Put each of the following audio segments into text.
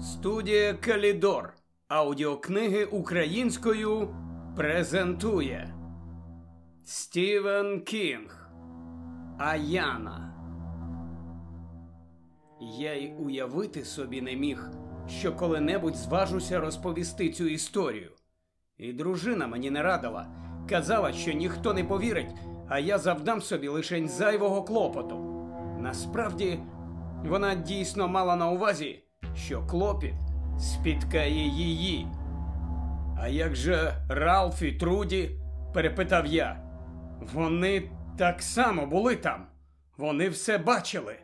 Студія Калідор. Аудіокниги українською презентує Стівен Кінг. Аяна. Я й уявити собі не міг, що коли-небудь зважуся розповісти цю історію. І дружина мені не радила, казала, що ніхто не повірить, а я завдам собі лишень зайвого клопоту. Насправді, вона дійсно мала на увазі, що клопіт спіткає її. А як же Ралф і Труді? перепитав я. Вони так само були там. Вони все бачили.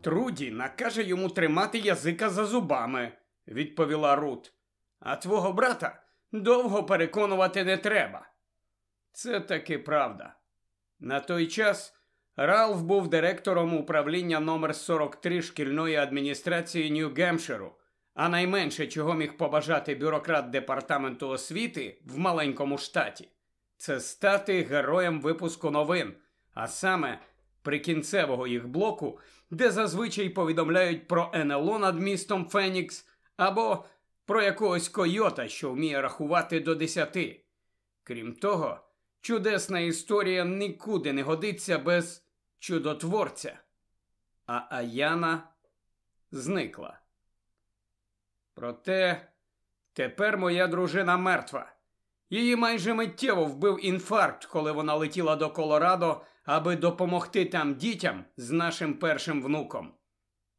Труді накаже йому тримати язика за зубами, відповіла Рут. А твого брата довго переконувати не треба. Це таки правда. На той час Ралф був директором управління номер 43 шкільної адміністрації Нью-Гемширу, а найменше, чого міг побажати бюрократ департаменту освіти в маленькому штаті, це стати героєм випуску новин, а саме прикінцевого їх блоку, де зазвичай повідомляють про НЛО над містом Фенікс або про якогось койота, що вміє рахувати до десяти. Крім того, чудесна історія нікуди не годиться без чудотворця. А Аяна зникла. Проте тепер моя дружина мертва. Її майже миттєво вбив інфаркт, коли вона летіла до Колорадо, аби допомогти там дітям з нашим першим внуком.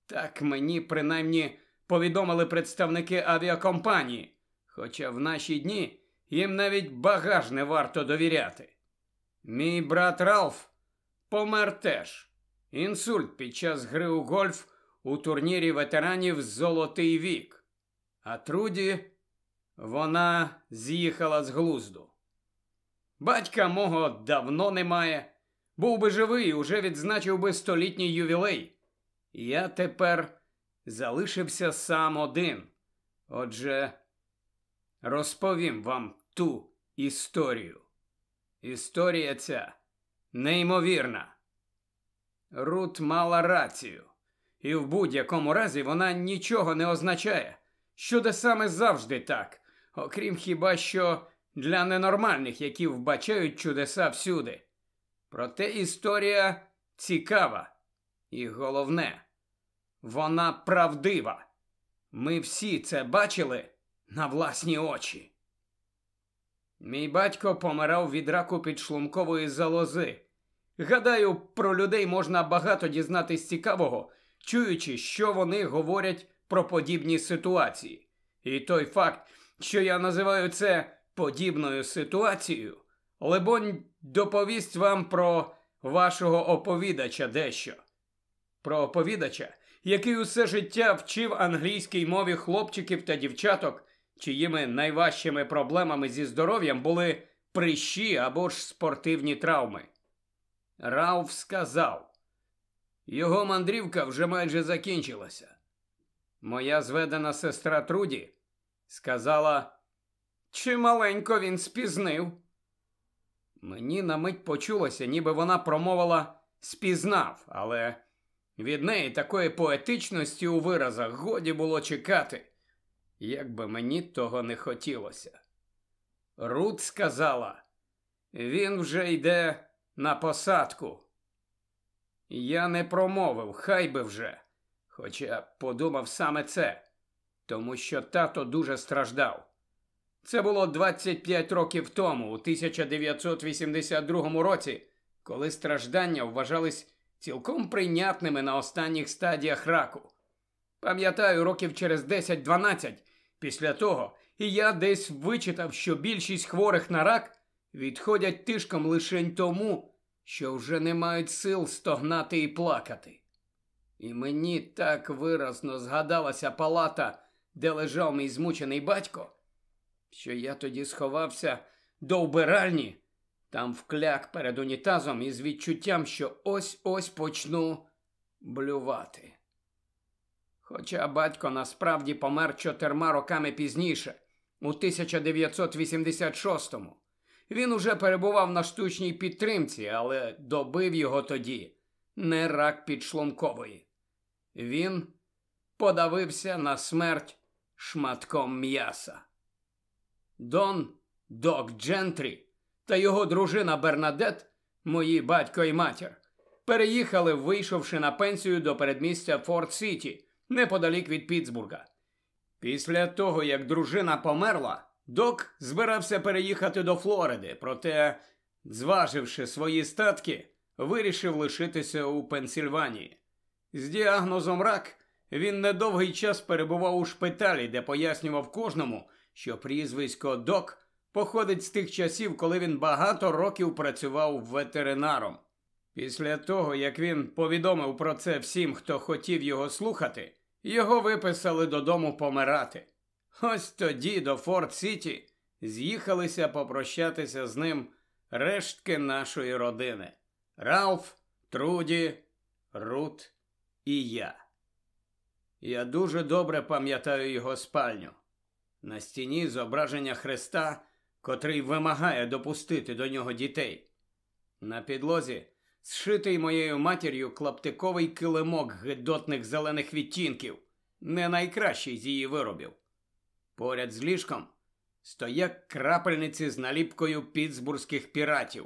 Так мені принаймні повідомили представники авіакомпанії, хоча в наші дні їм навіть багаж не варто довіряти. Мій брат Ралф помер теж. Інсульт під час гри у гольф у турнірі ветеранів Золотий вік. А Труді вона з'їхала з глузду. Батька мого давно немає. Був би живий, уже відзначив би столітній ювілей. Я тепер залишився сам один. Отже, розповім вам ту історію. Історія ця неймовірна. Рут мала рацію, і в будь-якому разі вона нічого не означає. Що саме завжди так, окрім хіба що для ненормальних, які вбачають чудеса всюди. Проте історія цікава. І головне, вона правдива. Ми всі це бачили на власні очі. Мій батько помирав від раку підшлункової залози. Гадаю, про людей можна багато дізнатись цікавого, чуючи, що вони говорять про подібні ситуації. І той факт, що я називаю це подібною ситуацією, либонь, доповість вам про вашого оповідача дещо. Про оповідача, який усе життя вчив англійській мові хлопчиків та дівчаток, чиїми найважчими проблемами зі здоров'ям були прищі або ж спортивні травми. Рауф сказав, його мандрівка вже майже закінчилася. Моя зведена сестра Труді сказала, чи маленько він спізнив. Мені на мить почулося, ніби вона промовила спізнав, але від неї такої поетичності у виразах годі було чекати, як би мені того не хотілося. Рут сказала, він вже йде на посадку. Я не промовив, хай би вже, хоча подумав саме це, тому що тато дуже страждав. Це було 25 років тому, у 1982 році, коли страждання вважались цілком прийнятними на останніх стадіях раку. Пам'ятаю, років через 10-12 після того, і я десь вичитав, що більшість хворих на рак відходять тишком лишень тому, що вже не мають сил стогнати і плакати. І мені так виразно згадалася палата, де лежав мій змучений батько, що я тоді сховався до вбиральні, там вкляк перед унітазом із відчуттям, що ось ось почну блювати. Хоча батько насправді помер чотирма роками пізніше, у 1986-му, Він уже перебував на штучній підтримці, але добив його тоді не рак підшлункової. Він подавився на смерть шматком м'яса. Дон Док Джентрі та його дружина Бернадет, мої батько і матір, переїхали, вийшовши на пенсію до передмістя Форт Сіті, неподалік від Пітсбурга. Після того, як дружина померла, док збирався переїхати до Флориди, проте, зваживши свої статки, вирішив лишитися у Пенсільванії. З діагнозом рак він недовгий час перебував у шпиталі, де пояснював кожному, що прізвисько Док походить з тих часів, коли він багато років працював ветеринаром. Після того, як він повідомив про це всім, хто хотів його слухати, його виписали додому помирати. Ось тоді до Форт Сіті з'їхалися попрощатися з ним рештки нашої родини Ралф, Труді, Рут і я. Я дуже добре пам'ятаю його спальню. На стіні зображення Христа, котрий вимагає допустити до нього дітей. На підлозі зшитий моєю матір'ю клаптиковий килимок гидотних зелених відтінків, не найкращий з її виробів. Поряд з ліжком стоять крапельниці з наліпкою пітсбурзьких піратів.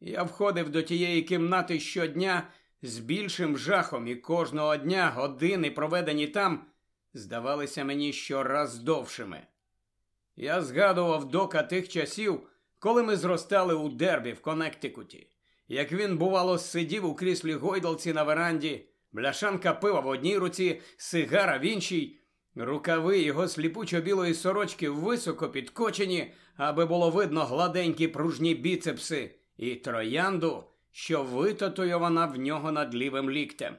Я входив до тієї кімнати щодня з більшим жахом, і кожного дня години, проведені там, здавалися мені щораз довшими. Я згадував дока тих часів, коли ми зростали у дербі в Коннектикуті. Як він, бувало, сидів у кріслі гойдалці на веранді, бляшанка пива в одній руці, сигара в іншій, рукави його сліпучо-білої сорочки високо підкочені, аби було видно гладенькі пружні біцепси, і троянду, що витатуйована в нього над лівим ліктем.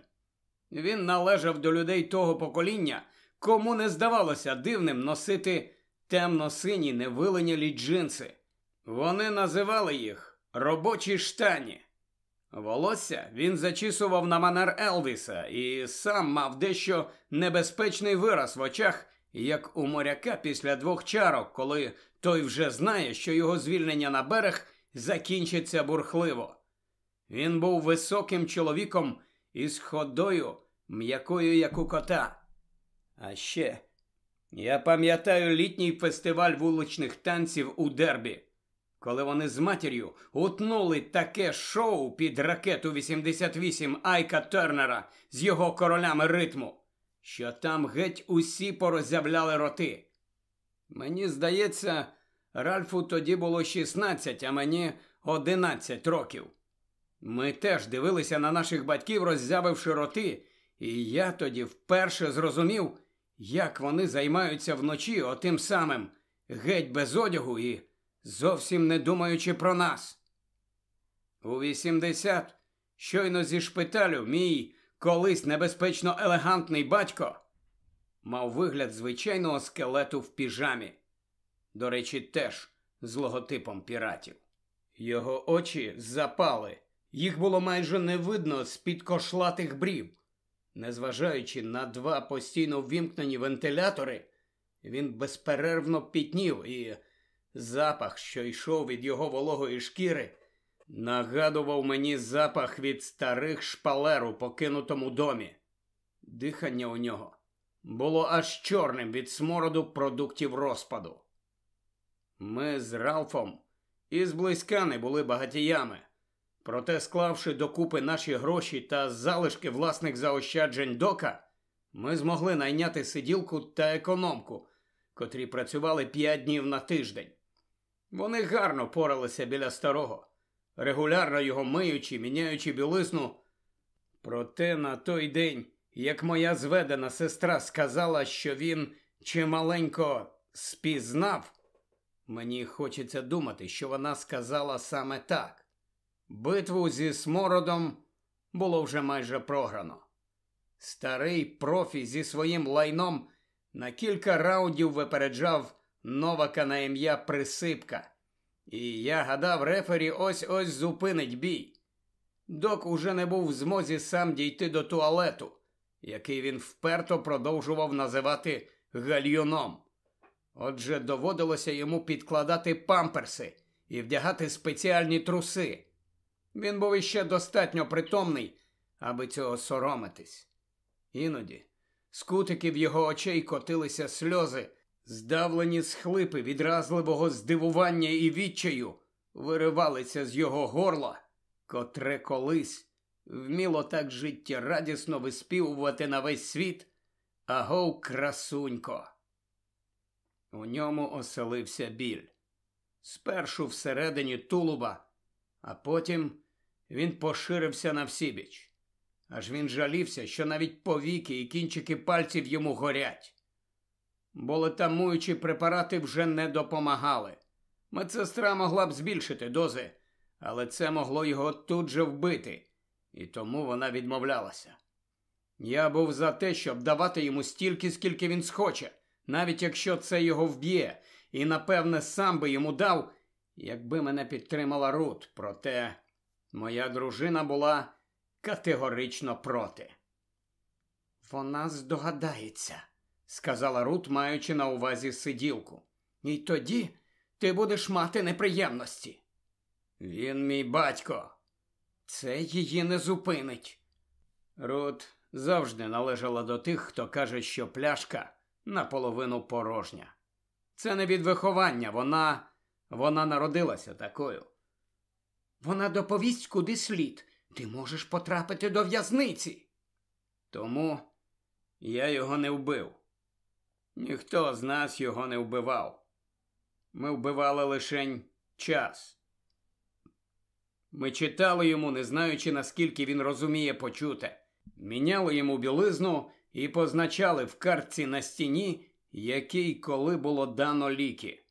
Він належав до людей того покоління, кому не здавалося дивним носити темно-сині невиленялі джинси. Вони називали їх робочі штані. Волосся він зачісував на манер Елвіса і сам мав дещо небезпечний вираз в очах, як у моряка після двох чарок, коли той вже знає, що його звільнення на берег закінчиться бурхливо. Він був високим чоловіком із ходою, м'якою, як у кота. А ще я пам'ятаю літній фестиваль вуличних танців у Дербі, коли вони з матір'ю утнули таке шоу під ракету 88 Айка Тернера з його королями ритму, що там геть усі пороззявляли роти. Мені здається, Ральфу тоді було 16, а мені 11 років. Ми теж дивилися на наших батьків, роззявивши роти, і я тоді вперше зрозумів, як вони займаються вночі отим самим, геть без одягу і зовсім не думаючи про нас. У 80, щойно зі шпиталю, мій колись небезпечно елегантний батько мав вигляд звичайного скелету в піжамі. До речі, теж з логотипом піратів. Його очі запали. Їх було майже не видно з під кошлатих брів. Незважаючи на два постійно ввімкнені вентилятори, він безперервно пітнів, і запах, що йшов від його вологої шкіри, нагадував мені запах від старих шпалер у покинутому домі. Дихання у нього було аж чорним від смороду продуктів розпаду. Ми з Ралфом і зблизька не були багатіями. Проте, склавши докупи наші гроші та залишки власних заощаджень дока, ми змогли найняти сиділку та економку, котрі працювали п'ять днів на тиждень. Вони гарно поралися біля старого, регулярно його миючи, міняючи білизну. Проте на той день, як моя зведена сестра сказала, що він чималенько спізнав, мені хочеться думати, що вона сказала саме так. Битву зі смородом було вже майже програно. Старий профі зі своїм лайном на кілька раундів випереджав новака на ім'я Присипка, і я гадав, рефері ось ось зупинить бій. Док уже не був в змозі сам дійти до туалету, який він вперто продовжував називати гальйоном. Отже, доводилося йому підкладати памперси і вдягати спеціальні труси. Він був іще достатньо притомний, аби цього соромитись. Іноді з кутиків його очей котилися сльози, здавлені схлипи відразливого здивування і відчаю виривалися з його горла, котре колись вміло так життєрадісно виспівувати на весь світ, агов красунько. У ньому оселився біль. Спершу всередині тулуба, а потім він поширився на всібіч. Аж він жалівся, що навіть повіки і кінчики пальців йому горять. Болетамуючі препарати вже не допомагали. Медсестра могла б збільшити дози, але це могло його тут же вбити, і тому вона відмовлялася. Я був за те, щоб давати йому стільки, скільки він схоче, навіть якщо це його вб'є, і, напевне, сам би йому дав, якби мене підтримала Рут. Проте моя дружина була категорично проти. Вона здогадається, сказала Рут, маючи на увазі сиділку. І тоді ти будеш мати неприємності. Він мій батько. Це її не зупинить. Рут завжди належала до тих, хто каже, що пляшка наполовину порожня. Це не від виховання, вона вона народилася такою. Вона доповість куди слід. Ти можеш потрапити до в'язниці. Тому я його не вбив. Ніхто з нас його не вбивав. Ми вбивали лишень час. Ми читали йому, не знаючи, наскільки він розуміє почуте, міняли йому білизну і позначали в картці на стіні, який коли було дано ліки.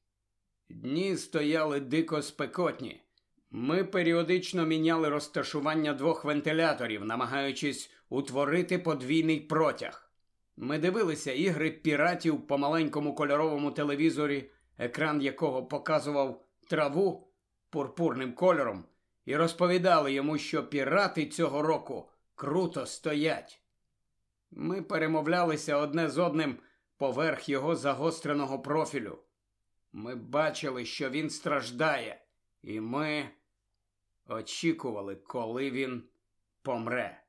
Дні стояли дико спекотні. Ми періодично міняли розташування двох вентиляторів, намагаючись утворити подвійний протяг. Ми дивилися ігри піратів по маленькому кольоровому телевізорі, екран якого показував траву пурпурним кольором, і розповідали йому, що пірати цього року круто стоять. Ми перемовлялися одне з одним поверх його загостреного профілю. Ми бачили, що він страждає, і ми очікували, коли він помре.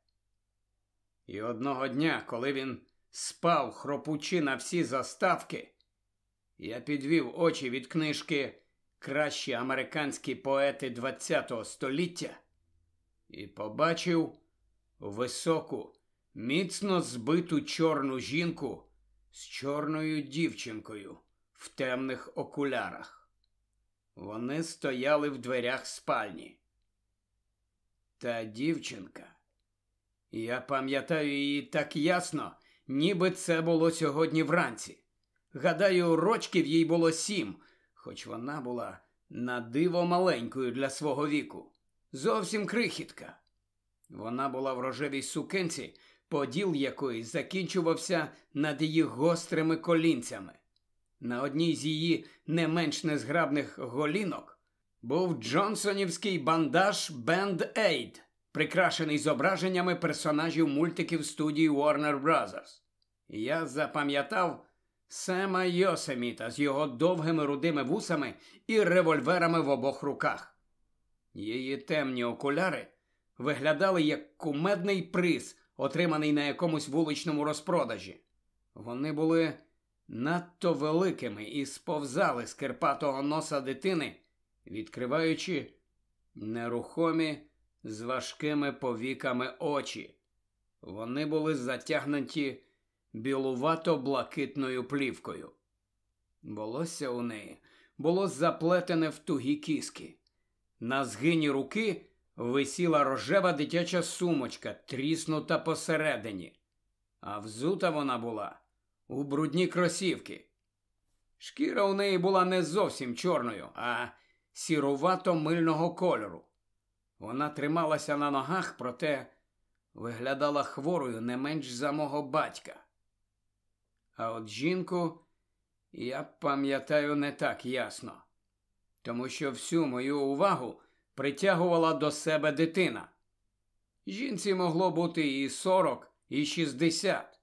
І одного дня, коли він спав, хропучи на всі заставки, я підвів очі від книжки Кращі американські поети ХХ століття і побачив високу, міцно збиту чорну жінку з чорною дівчинкою в темних окулярах. Вони стояли в дверях спальні. Та дівчинка, я пам'ятаю її так ясно, ніби це було сьогодні вранці. Гадаю, рочків їй було сім, хоч вона була на диво маленькою для свого віку. Зовсім крихітка. Вона була в рожевій сукенці, поділ якої закінчувався над її гострими колінцями. На одній з її не менш незграбних голінок був Джонсонівський бандаж Band Aid, прикрашений зображеннями персонажів мультиків студії Warner Brothers. Я запам'ятав Сема Йосеміта з його довгими рудими вусами і револьверами в обох руках. Її темні окуляри виглядали як кумедний приз, отриманий на якомусь вуличному розпродажі. Вони були надто великими і сповзали з кирпатого носа дитини, відкриваючи нерухомі з важкими повіками очі. Вони були затягнуті білувато блакитною плівкою. Волосся у неї було заплетене в тугі кіски. На згині руки висіла рожева дитяча сумочка, тріснута посередині, а взута вона була у брудні кросівки. Шкіра у неї була не зовсім чорною, а сірувато мильного кольору. Вона трималася на ногах, проте виглядала хворою не менш за мого батька. А от жінку я пам'ятаю не так ясно, тому що всю мою увагу притягувала до себе дитина. Жінці могло бути і сорок, і шістдесят.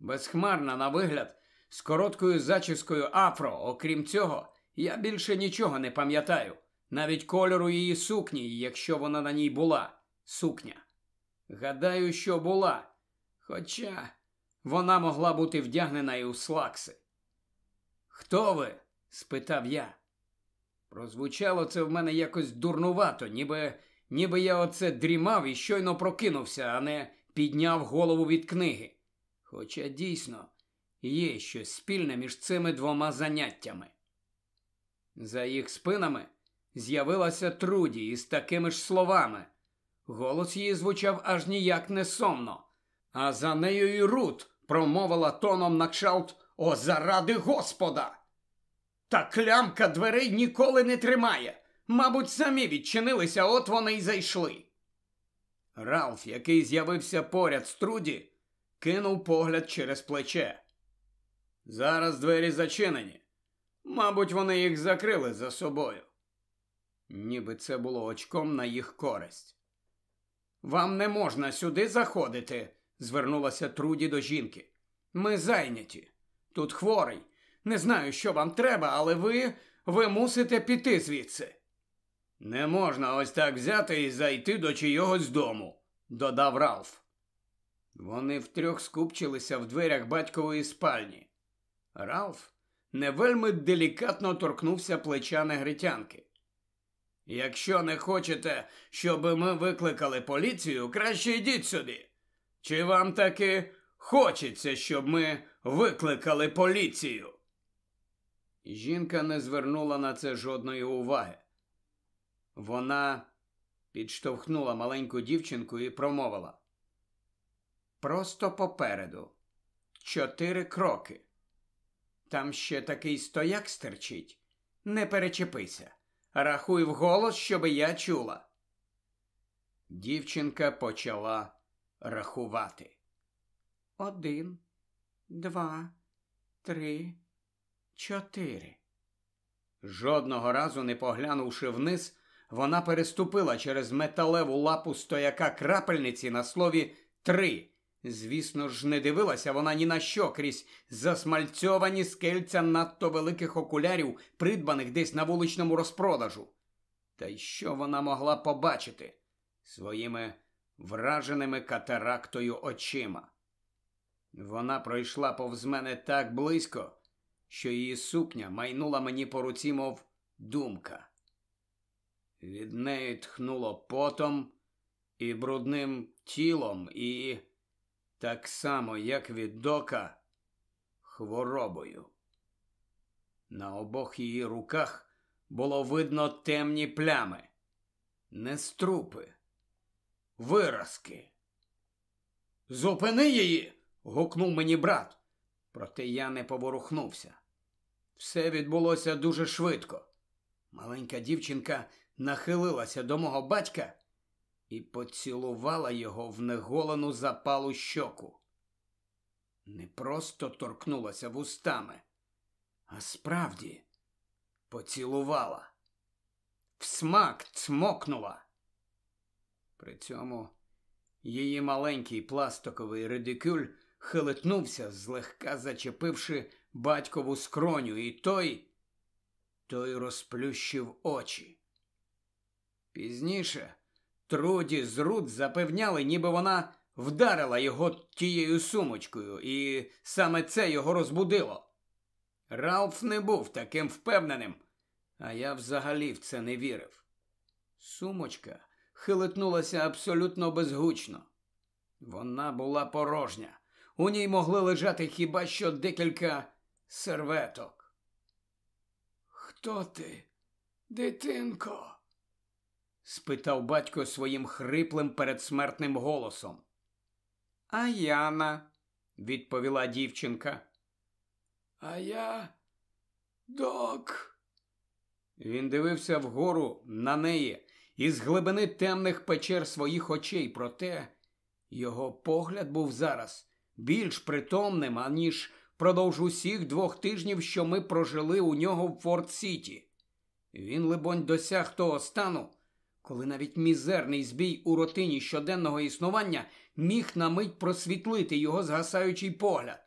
Безхмарна на вигляд, з короткою зачіскою афро, окрім цього, я більше нічого не пам'ятаю, навіть кольору її сукні, якщо вона на ній була, сукня. Гадаю, що була. Хоча вона могла бути вдягнена і у слакси. Хто ви? спитав я. Прозвучало це в мене якось дурнувато, ніби ніби я оце дрімав і щойно прокинувся, а не підняв голову від книги. Хоча дійсно є щось спільне між цими двома заняттями. За їх спинами з'явилася Труді із такими ж словами. Голос її звучав аж ніяк не сомно. А за нею і Рут промовила тоном на кшалт О, заради Господа! Та клямка дверей ніколи не тримає. Мабуть, самі відчинилися, от вони й зайшли. Ралф, який з'явився поряд з Труді, кинув погляд через плече. Зараз двері зачинені. Мабуть, вони їх закрили за собою. Ніби це було очком на їх користь. Вам не можна сюди заходити, звернулася Труді до жінки. Ми зайняті. Тут хворий. Не знаю, що вам треба, але ви ви мусите піти звідси. Не можна ось так взяти і зайти до чийогось дому, додав Ралф. Вони втрьох скупчилися в дверях батькової спальні. Ралф не вельми делікатно торкнувся плеча негритянки. Якщо не хочете, щоб ми викликали поліцію, краще йдіть сюди. Чи вам таки хочеться, щоб ми викликали поліцію? Жінка не звернула на це жодної уваги. Вона підштовхнула маленьку дівчинку і промовила. Просто попереду. Чотири кроки. Там ще такий стояк стерчить. Не перечепися. Рахуй вголос, щоби я чула. Дівчинка почала рахувати. Один, два, три, чотири. Жодного разу не поглянувши вниз, вона переступила через металеву лапу стояка крапельниці на слові три. Звісно ж, не дивилася вона ні на що крізь засмальцьовані скельця надто великих окулярів, придбаних десь на вуличному розпродажу. Та й що вона могла побачити своїми враженими катарактою очима? Вона пройшла повз мене так близько, що її сукня майнула мені по руці, мов думка. Від неї тхнуло потом і брудним тілом, і так само, як від дока, хворобою. На обох її руках було видно темні плями, не струпи, виразки. Зупини її. гукнув мені брат. Проте я не поворухнувся. Все відбулося дуже швидко. Маленька дівчинка нахилилася до мого батька і поцілувала його в неголену запалу щоку. Не просто торкнулася вустами, а справді поцілувала, всмак цмокнула. При цьому її маленький пластиковий редикюль хилитнувся, злегка зачепивши батькову скроню, і той, той розплющив очі. Пізніше Труді з Рут запевняли, ніби вона вдарила його тією сумочкою, і саме це його розбудило. Ралф не був таким впевненим, а я взагалі в це не вірив. Сумочка хилитнулася абсолютно безгучно. Вона була порожня. У ній могли лежати хіба що декілька серветок. Хто ти, дитинко? Спитав батько своїм хриплим передсмертним голосом. А Яна, відповіла дівчинка. А я док. Він дивився вгору на неї із глибини темних печер своїх очей, проте його погляд був зараз більш притомним, аніж продовж усіх двох тижнів, що ми прожили у нього в Форт Сіті. Він, либонь, досяг того стану, коли навіть мізерний збій у ротині щоденного існування міг на мить просвітлити його згасаючий погляд.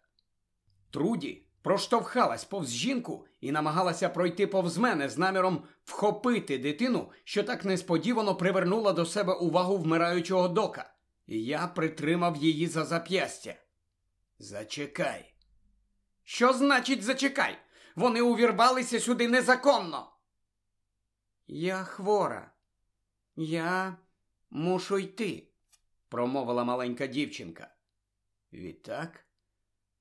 Труді проштовхалась повз жінку і намагалася пройти повз мене з наміром вхопити дитину, що так несподівано привернула до себе увагу вмираючого дока. І я притримав її за зап'ястя. Зачекай. Що значить зачекай? Вони увірвалися сюди незаконно. Я хвора. Я мушу йти, промовила маленька дівчинка. Відтак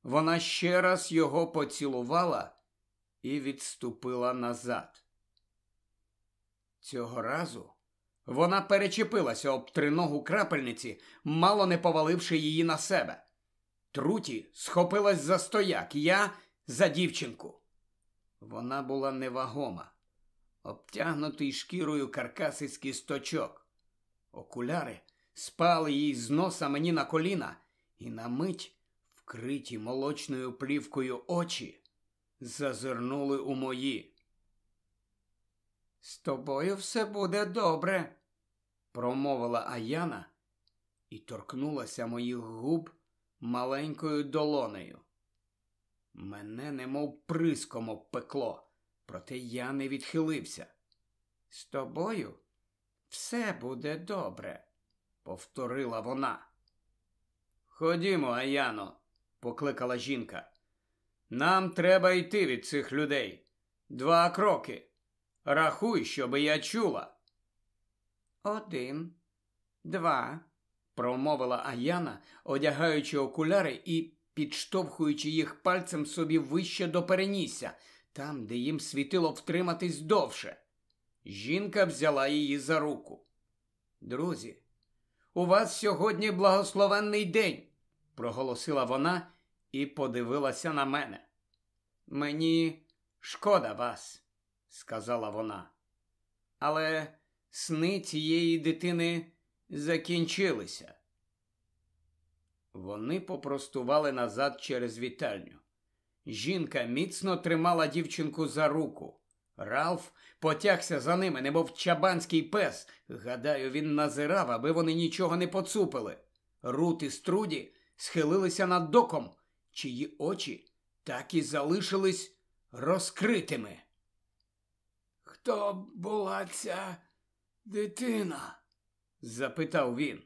вона ще раз його поцілувала і відступила назад. Цього разу вона перечепилася об триногу крапельниці, мало не поваливши її на себе. Труті схопилась за стояк, я за дівчинку. Вона була невагома, обтягнутий шкірою каркас із кісточок. Окуляри спали їй з носа мені на коліна, і на мить, вкриті молочною плівкою очі, зазирнули у мої. З тобою все буде добре, промовила Аяна і торкнулася моїх губ маленькою долонею. Мене немов приском обпекло, проте я не відхилився. З тобою все буде добре, повторила вона. Ходімо, Аяно, покликала жінка. Нам треба йти від цих людей. Два кроки. Рахуй, щоби я чула. Один, два, промовила Аяна, одягаючи окуляри і підштовхуючи їх пальцем собі вище до перенісся, там, де їм світило втриматись довше. Жінка взяла її за руку. Друзі, у вас сьогодні благословенний день, проголосила вона і подивилася на мене. Мені шкода вас, сказала вона. Але сни цієї дитини закінчилися. Вони попростували назад через вітальню. Жінка міцно тримала дівчинку за руку. Ралф потягся за ними, немов чабанський пес. Гадаю, він назирав, аби вони нічого не поцупили. Рут і Струді схилилися над доком, чиї очі так і залишились розкритими. Хто була ця дитина? запитав він.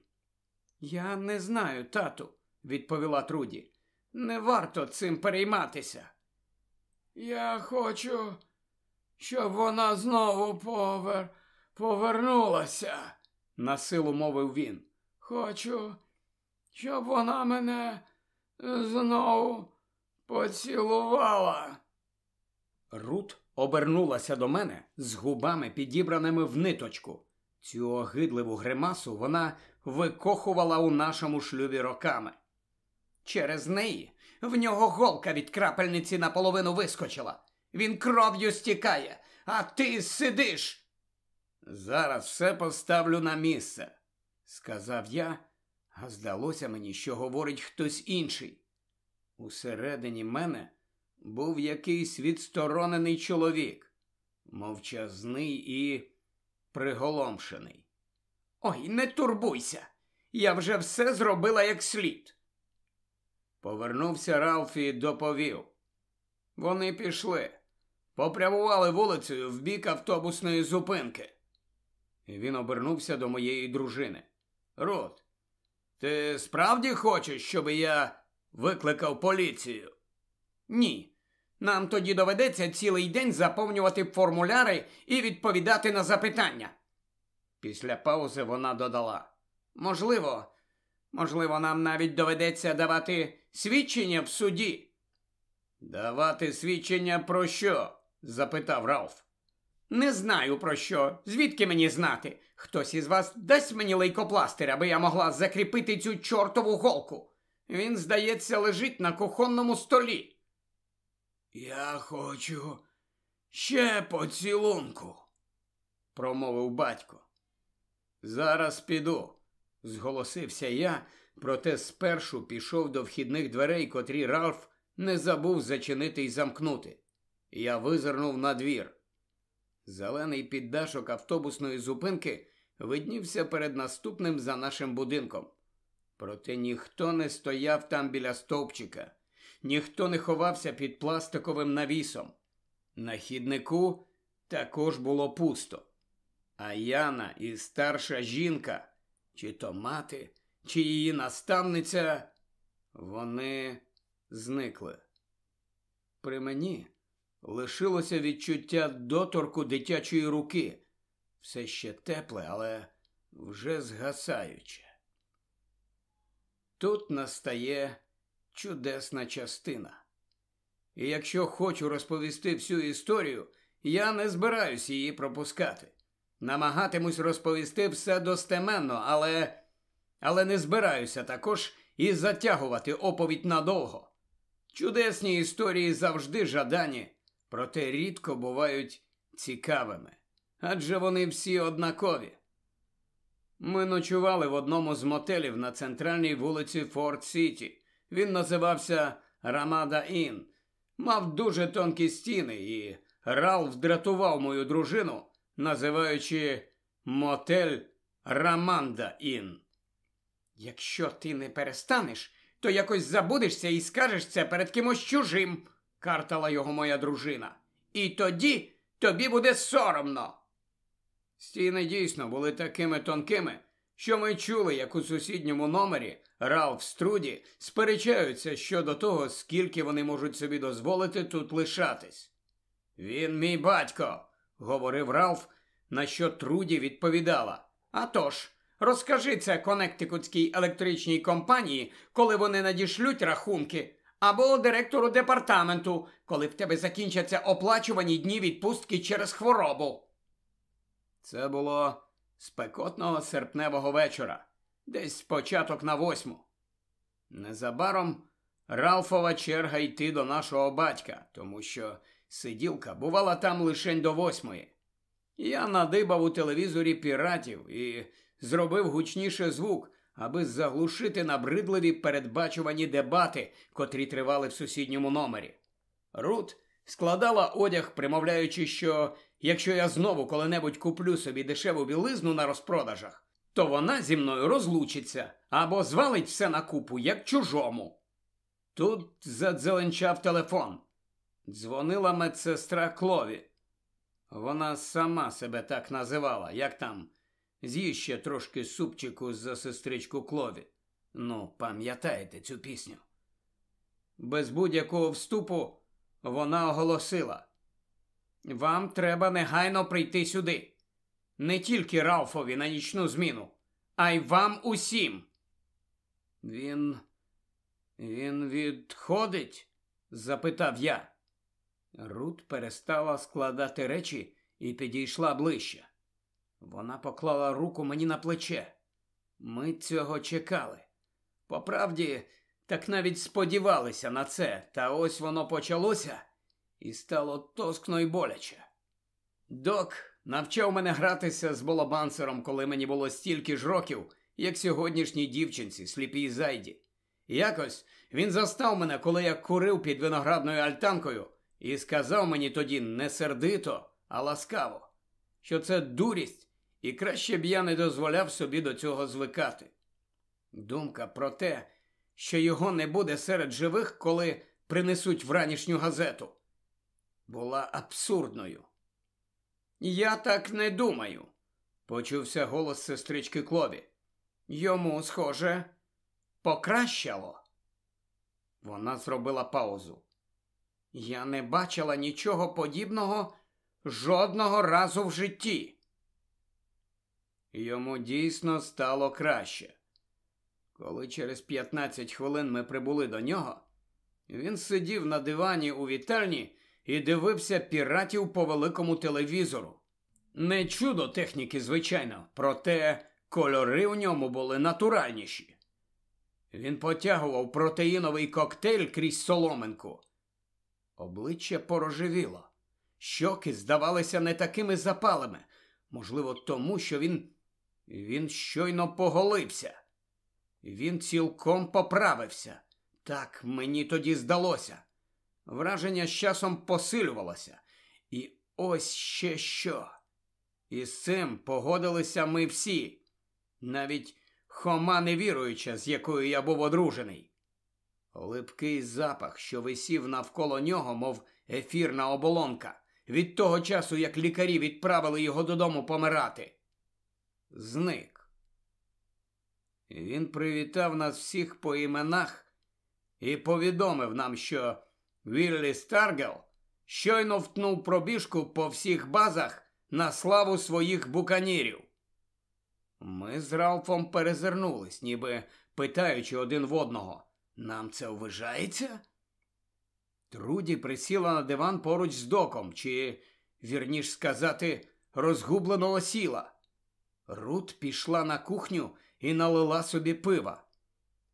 Я не знаю, тату, відповіла Труді. Не варто цим перейматися. Я хочу, щоб вона знову повер... повернулася, насилу мовив він. Хочу, щоб вона мене знову поцілувала. Рут обернулася до мене з губами, підібраними в ниточку. Цю огидливу гримасу вона викохувала у нашому шлюбі роками. Через неї в нього голка від крапельниці наполовину вискочила. Він кров'ю стікає, а ти сидиш. Зараз все поставлю на місце, сказав я, а здалося мені, що говорить хтось інший. Усередині мене був якийсь відсторонений чоловік, мовчазний і приголомшений. Ой, не турбуйся. Я вже все зробила як слід. Повернувся Ралф і доповів. Вони пішли, попрямували вулицею в бік автобусної зупинки. І Він обернувся до моєї дружини. Рут, ти справді хочеш, щоб я викликав поліцію? Ні. Нам тоді доведеться цілий день заповнювати формуляри і відповідати на запитання. Після паузи вона додала. Можливо, можливо, нам навіть доведеться давати свідчення в суді. Давати свідчення про що? запитав Ралф. Не знаю про що. Звідки мені знати? Хтось із вас дасть мені лейкопластир, аби я могла закріпити цю чортову голку. Він, здається, лежить на кухонному столі. Я хочу ще поцілунку, промовив батько. Зараз піду, зголосився я, проте спершу пішов до вхідних дверей, котрі Ральф не забув зачинити й замкнути. Я визирнув на двір. Зелений піддашок автобусної зупинки виднівся перед наступним за нашим будинком. Проте ніхто не стояв там біля стовпчика. ніхто не ховався під пластиковим навісом. На хіднику також було пусто. А Яна і старша жінка, чи то мати, чи її наставниця, вони зникли. При мені лишилося відчуття доторку дитячої руки, все ще тепле, але вже згасаюче. Тут настає чудесна частина. І якщо хочу розповісти всю історію, я не збираюсь її пропускати. Намагатимусь розповісти все достеменно, але але не збираюся також і затягувати оповідь надовго. Чудесні історії завжди жадані, проте рідко бувають цікавими. Адже вони всі однакові. Ми ночували в одному з мотелів на центральній вулиці Форт Сіті. Він називався Рамада Ін. Мав дуже тонкі стіни, і Ралф дратував мою дружину, називаючи мотель Раманда Ін. Якщо ти не перестанеш, то якось забудешся і скажеш це перед кимось чужим, картала його моя дружина. І тоді тобі буде соромно. Стіни дійсно були такими тонкими, що ми чули, як у сусідньому номері Ралф Струді сперечаються щодо того, скільки вони можуть собі дозволити тут лишатись. Він мій батько, говорив Ралф, на що Труді відповідала. «А тож, розкажи це Коннектикутській електричній компанії, коли вони надішлють рахунки, або директору департаменту, коли в тебе закінчаться оплачувані дні відпустки через хворобу. Це було спекотного серпневого вечора, десь початок на восьму. Незабаром Ралфова черга йти до нашого батька, тому що сиділка бувала там лише до восьмої. Я надибав у телевізорі піратів і зробив гучніше звук, аби заглушити набридливі передбачувані дебати, котрі тривали в сусідньому номері. Рут складала одяг, примовляючи, що якщо я знову коли-небудь куплю собі дешеву білизну на розпродажах, то вона зі мною розлучиться або звалить все на купу, як чужому. Тут задзеленчав телефон. Дзвонила медсестра Клові. Вона сама себе так називала, як там. З'їсть ще трошки супчику за сестричку Клові. Ну, пам'ятаєте цю пісню? Без будь-якого вступу вона оголосила: Вам треба негайно прийти сюди. Не тільки Ралфові на нічну зміну, а й вам усім. Він. Він відходить? запитав я. Рут перестала складати речі і підійшла ближче. Вона поклала руку мені на плече. Ми цього чекали. По правді, так навіть сподівалися на це, та ось воно почалося і стало тоскно й боляче. Док навчав мене гратися з болобансером, коли мені було стільки ж років, як сьогоднішній дівчинці, сліпій зайді. Якось він застав мене, коли я курив під виноградною альтанкою, і сказав мені тоді не сердито, а ласкаво, що це дурість, і краще б я не дозволяв собі до цього звикати. Думка про те, що його не буде серед живих, коли принесуть вранішню газету, була абсурдною. Я так не думаю, почувся голос сестрички Клові. Йому, схоже, покращало. Вона зробила паузу. Я не бачила нічого подібного жодного разу в житті. Йому дійсно стало краще. Коли через 15 хвилин ми прибули до нього, він сидів на дивані у вітальні і дивився піратів по великому телевізору. Не чудо техніки, звичайно, проте кольори в ньому були натуральніші. Він потягував протеїновий коктейль крізь соломинку. Обличчя порожевіло, щоки здавалися не такими запалими, можливо, тому, що він він щойно поголився. Він цілком поправився. Так мені тоді здалося. Враження з часом посилювалося. І ось ще що. І з цим погодилися ми всі, навіть Хома невіруюча, з якою я був одружений. Липкий запах, що висів навколо нього, мов ефірна оболонка, від того часу, як лікарі відправили його додому помирати. Зник. Він привітав нас всіх по іменах і повідомив нам, що Віллі Старгел щойно втнув пробіжку по всіх базах на славу своїх буканірів. Ми з Ралфом перезирнулись, ніби питаючи один в одного, нам це вважається? Труді присіла на диван поруч з доком, чи, вірніш сказати, розгублено осіла. Рут пішла на кухню і налила собі пива.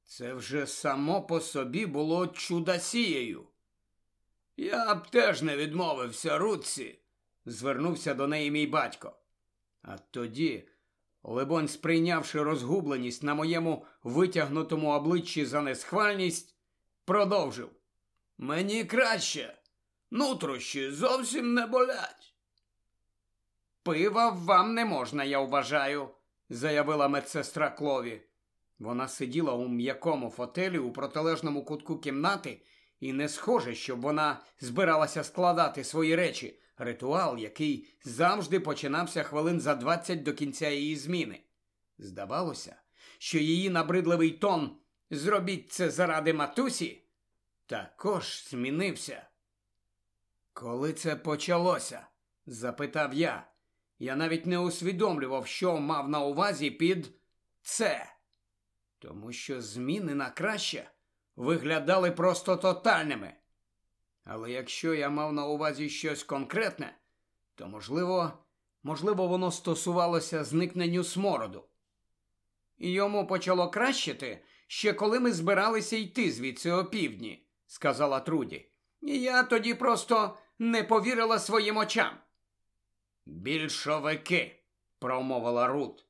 Це вже само по собі було чудосією. Я б теж не відмовився Рутці, звернувся до неї мій батько. А тоді, либонь, сприйнявши розгубленість на моєму витягнутому обличчі за несхвальність, продовжив. Мені краще. Нутрощі зовсім не болять. Пива вам не можна, я вважаю, заявила медсестра Клові. Вона сиділа у м'якому фотелі у протилежному кутку кімнати, і не схоже, щоб вона збиралася складати свої речі, ритуал, який завжди починався хвилин за двадцять до кінця її зміни. Здавалося, що її набридливий тон зробіть це заради матусі також змінився. Коли це почалося? запитав я. Я навіть не усвідомлював, що мав на увазі під це, тому що зміни на краще виглядали просто тотальними. Але якщо я мав на увазі щось конкретне, то, можливо, можливо, воно стосувалося зникненню смороду. І йому почало кращити ще коли ми збиралися йти звідси опівдні, сказала Труді. І я тоді просто не повірила своїм очам. Більшовики, промовила Рут.